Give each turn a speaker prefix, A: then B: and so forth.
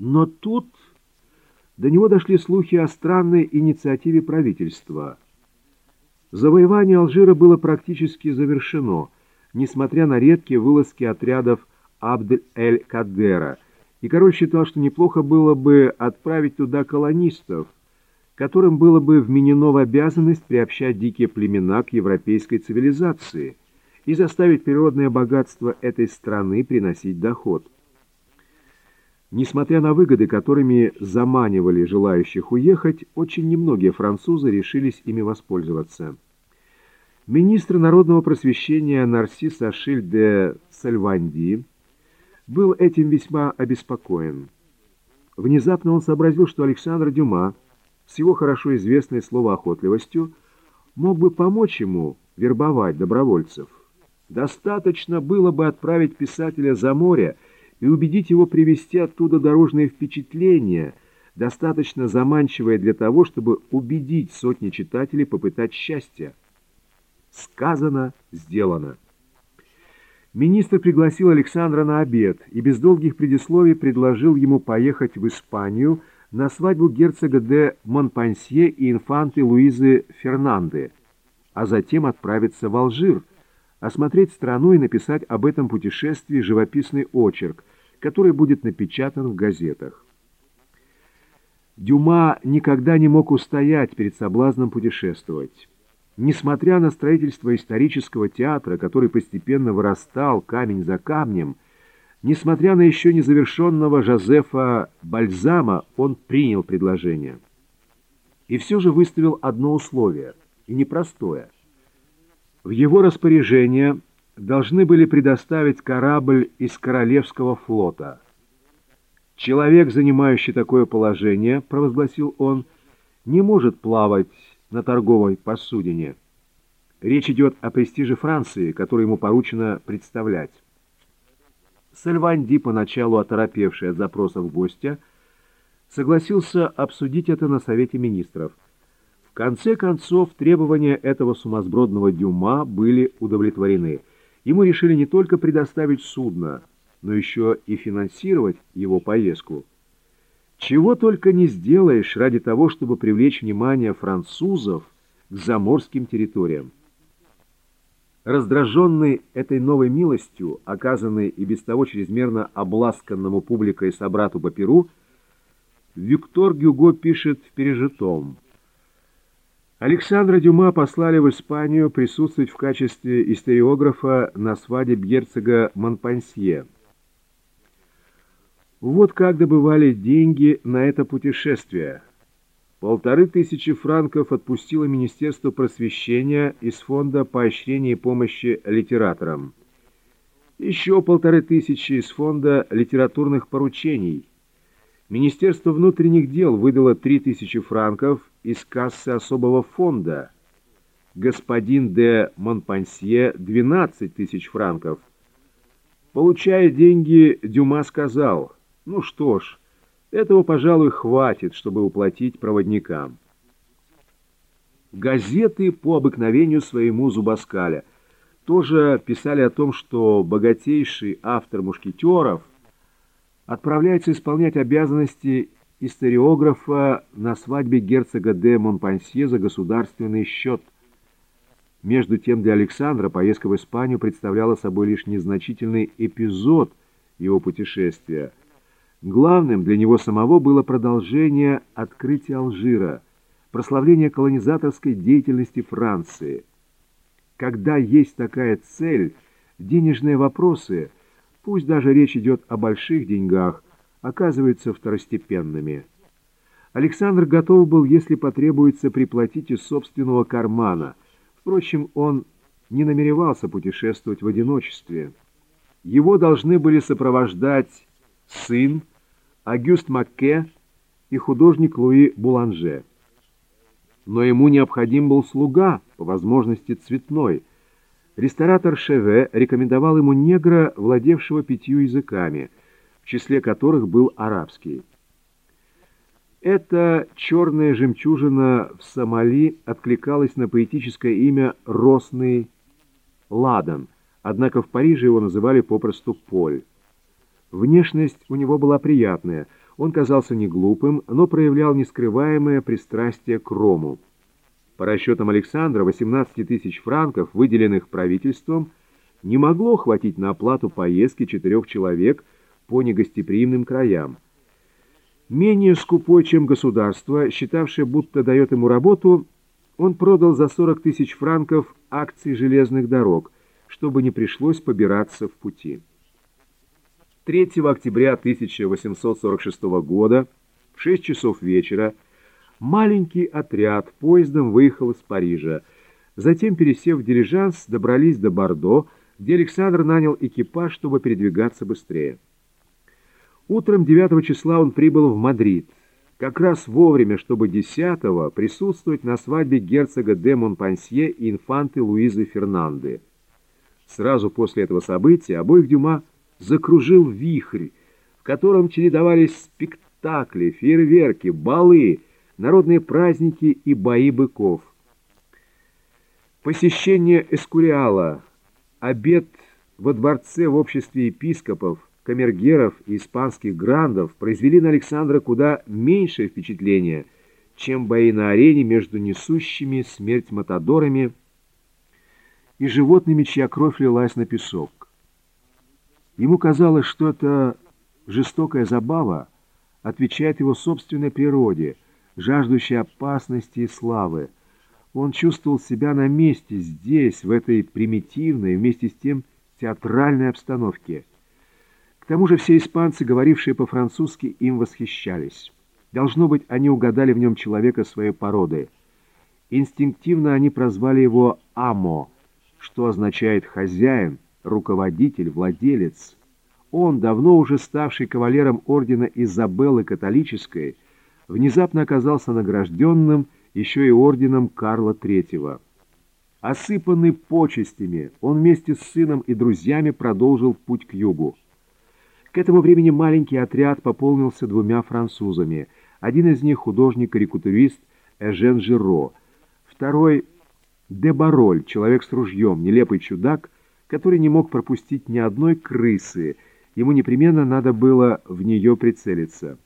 A: Но тут до него дошли слухи о странной инициативе правительства. Завоевание Алжира было практически завершено, несмотря на редкие вылазки отрядов Абд-эль-Кадера, и король считал, что неплохо было бы отправить туда колонистов, которым было бы вменено в обязанность приобщать дикие племена к европейской цивилизации и заставить природное богатство этой страны приносить доход. Несмотря на выгоды, которыми заманивали желающих уехать, очень немногие французы решились ими воспользоваться. Министр народного просвещения Нарсис Ашиль де Сальванди был этим весьма обеспокоен. Внезапно он сообразил, что Александр Дюма с его хорошо известной словоохотливостью мог бы помочь ему вербовать добровольцев. Достаточно было бы отправить писателя за море и убедить его привести оттуда дорожные впечатления, достаточно заманчивые для того, чтобы убедить сотни читателей попытать счастья. Сказано, сделано. Министр пригласил Александра на обед и без долгих предисловий предложил ему поехать в Испанию на свадьбу герцога де Монпансье и инфанты Луизы Фернанды, а затем отправиться в Алжир, осмотреть страну и написать об этом путешествии живописный очерк, который будет напечатан в газетах. Дюма никогда не мог устоять перед соблазном путешествовать. Несмотря на строительство исторического театра, который постепенно вырастал камень за камнем, несмотря на еще незавершенного Жозефа Бальзама, он принял предложение. И все же выставил одно условие, и непростое. В его распоряжение должны были предоставить корабль из Королевского флота. «Человек, занимающий такое положение, — провозгласил он, — не может плавать на торговой посудине. Речь идет о престиже Франции, который ему поручено представлять. Сальванди, поначалу оторопевший от запросов гостя, согласился обсудить это на Совете Министров. В конце концов, требования этого сумасбродного Дюма были удовлетворены. Ему решили не только предоставить судно, но еще и финансировать его поездку. Чего только не сделаешь ради того, чтобы привлечь внимание французов к заморским территориям. Раздраженный этой новой милостью, оказанной и без того чрезмерно обласканному публикой собрату по Перу, Виктор Гюго пишет в пережитом. Александра Дюма послали в Испанию присутствовать в качестве историографа на свадьбе герцога Монпансье. Вот как добывали деньги на это путешествие. Полторы тысячи франков отпустило Министерство просвещения из фонда поощрения и помощи литераторам. Еще полторы тысячи из фонда литературных поручений. Министерство внутренних дел выдало три тысячи франков из кассы особого фонда. Господин де Монпансье – 12 тысяч франков. Получая деньги, Дюма сказал – ну что ж, этого, пожалуй, хватит, чтобы уплатить проводникам. Газеты по обыкновению своему Зубаскаля тоже писали о том, что богатейший автор «Мушкетеров» отправляется исполнять обязанности историографа на свадьбе герцога де Монпансье за государственный счет. Между тем для Александра поездка в Испанию представляла собой лишь незначительный эпизод его путешествия – Главным для него самого было продолжение открытия Алжира, прославление колонизаторской деятельности Франции. Когда есть такая цель, денежные вопросы, пусть даже речь идет о больших деньгах, оказываются второстепенными. Александр готов был, если потребуется, приплатить из собственного кармана. Впрочем, он не намеревался путешествовать в одиночестве. Его должны были сопровождать сын, Агюст Макке и художник Луи Буланже. Но ему необходим был слуга, по возможности цветной. Ресторатор Шеве рекомендовал ему негра, владевшего пятью языками, в числе которых был арабский. Эта черная жемчужина в Сомали откликалась на поэтическое имя Росный Ладан, однако в Париже его называли попросту Поль. Внешность у него была приятная. Он казался не глупым, но проявлял нескрываемое пристрастие к рому. По расчетам Александра, 18 тысяч франков, выделенных правительством, не могло хватить на оплату поездки четырех человек по негостеприимным краям. Менее скупой, чем государство, считавшее, будто дает ему работу, он продал за 40 тысяч франков акции железных дорог, чтобы не пришлось побираться в пути. 3 октября 1846 года в 6 часов вечера маленький отряд поездом выехал из Парижа. Затем, пересев в дилижанс, добрались до Бордо, где Александр нанял экипаж, чтобы передвигаться быстрее. Утром 9 числа он прибыл в Мадрид, как раз вовремя, чтобы 10 присутствовать на свадьбе герцога де Монпансье и инфанты Луизы Фернанды. Сразу после этого события обоих Дюма закружил вихрь, в котором чередовались спектакли, фейерверки, балы, народные праздники и бои быков. Посещение Эскуриала, обед во дворце в обществе епископов, камергеров и испанских грандов произвели на Александра куда меньшее впечатление, чем бои на арене между несущими смерть матадорами и животными, чья кровь лилась на песок. Ему казалось, что эта жестокая забава отвечает его собственной природе, жаждущей опасности и славы. Он чувствовал себя на месте здесь, в этой примитивной, вместе с тем театральной обстановке. К тому же все испанцы, говорившие по-французски, им восхищались. Должно быть, они угадали в нем человека своей породы. Инстинктивно они прозвали его «Амо», что означает «хозяин», руководитель, владелец. Он, давно уже ставший кавалером ордена Изабеллы Католической, внезапно оказался награжденным еще и орденом Карла III. Осыпанный почестями, он вместе с сыном и друзьями продолжил путь к югу. К этому времени маленький отряд пополнился двумя французами. Один из них художник-карикатурист Эжен Жиро, второй — Дебароль, человек с ружьем, нелепый чудак — который не мог пропустить ни одной крысы. Ему непременно надо было в нее прицелиться.